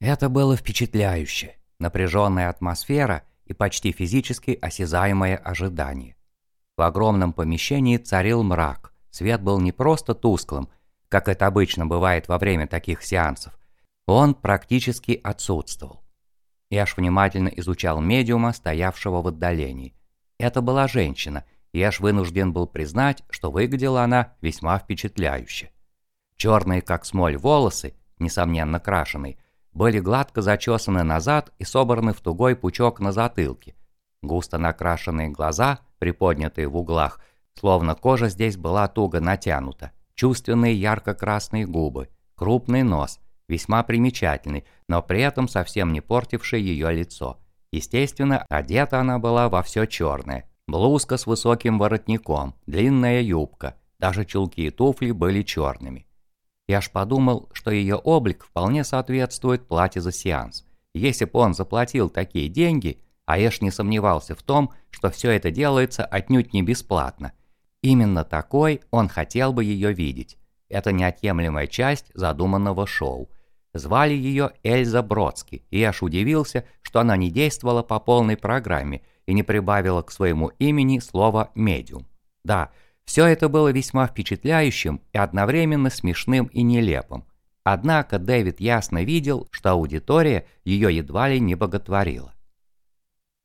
Это было впечатляюще. Напряженная атмосфера и почти физически осязаемое ожидание. В огромном помещении царил мрак. Свет был не просто тусклым, как это обычно бывает во время таких сеансов. Он практически отсутствовал. Эш внимательно изучал медиума, стоявшего в отдалении. Это была женщина, и Эш вынужден был признать, что выглядела она весьма впечатляюще. Черные, как смоль, волосы, несомненно крашеные, были гладко зачесаны назад и собраны в тугой пучок на затылке. Густо накрашенные глаза, приподнятые в углах, словно кожа здесь была туго натянута, чувственные ярко-красные губы, крупный нос, весьма примечательный, но при этом совсем не портивший ее лицо. Естественно, одета она была во все черное. Блузка с высоким воротником, длинная юбка, даже чулки и туфли были черными. Я аж подумал, что ее облик вполне соответствует плате за сеанс. Если бы он заплатил такие деньги, а Эш не сомневался в том, что все это делается отнюдь не бесплатно. Именно такой он хотел бы ее видеть. Это неотъемлемая часть задуманного шоу. Звали ее Эльза Бродски, и Эш удивился, что она не действовала по полной программе и не прибавила к своему имени слово «медиум». Да, все это было весьма впечатляющим и одновременно смешным и нелепым. Однако Дэвид ясно видел, что аудитория ее едва ли не боготворила.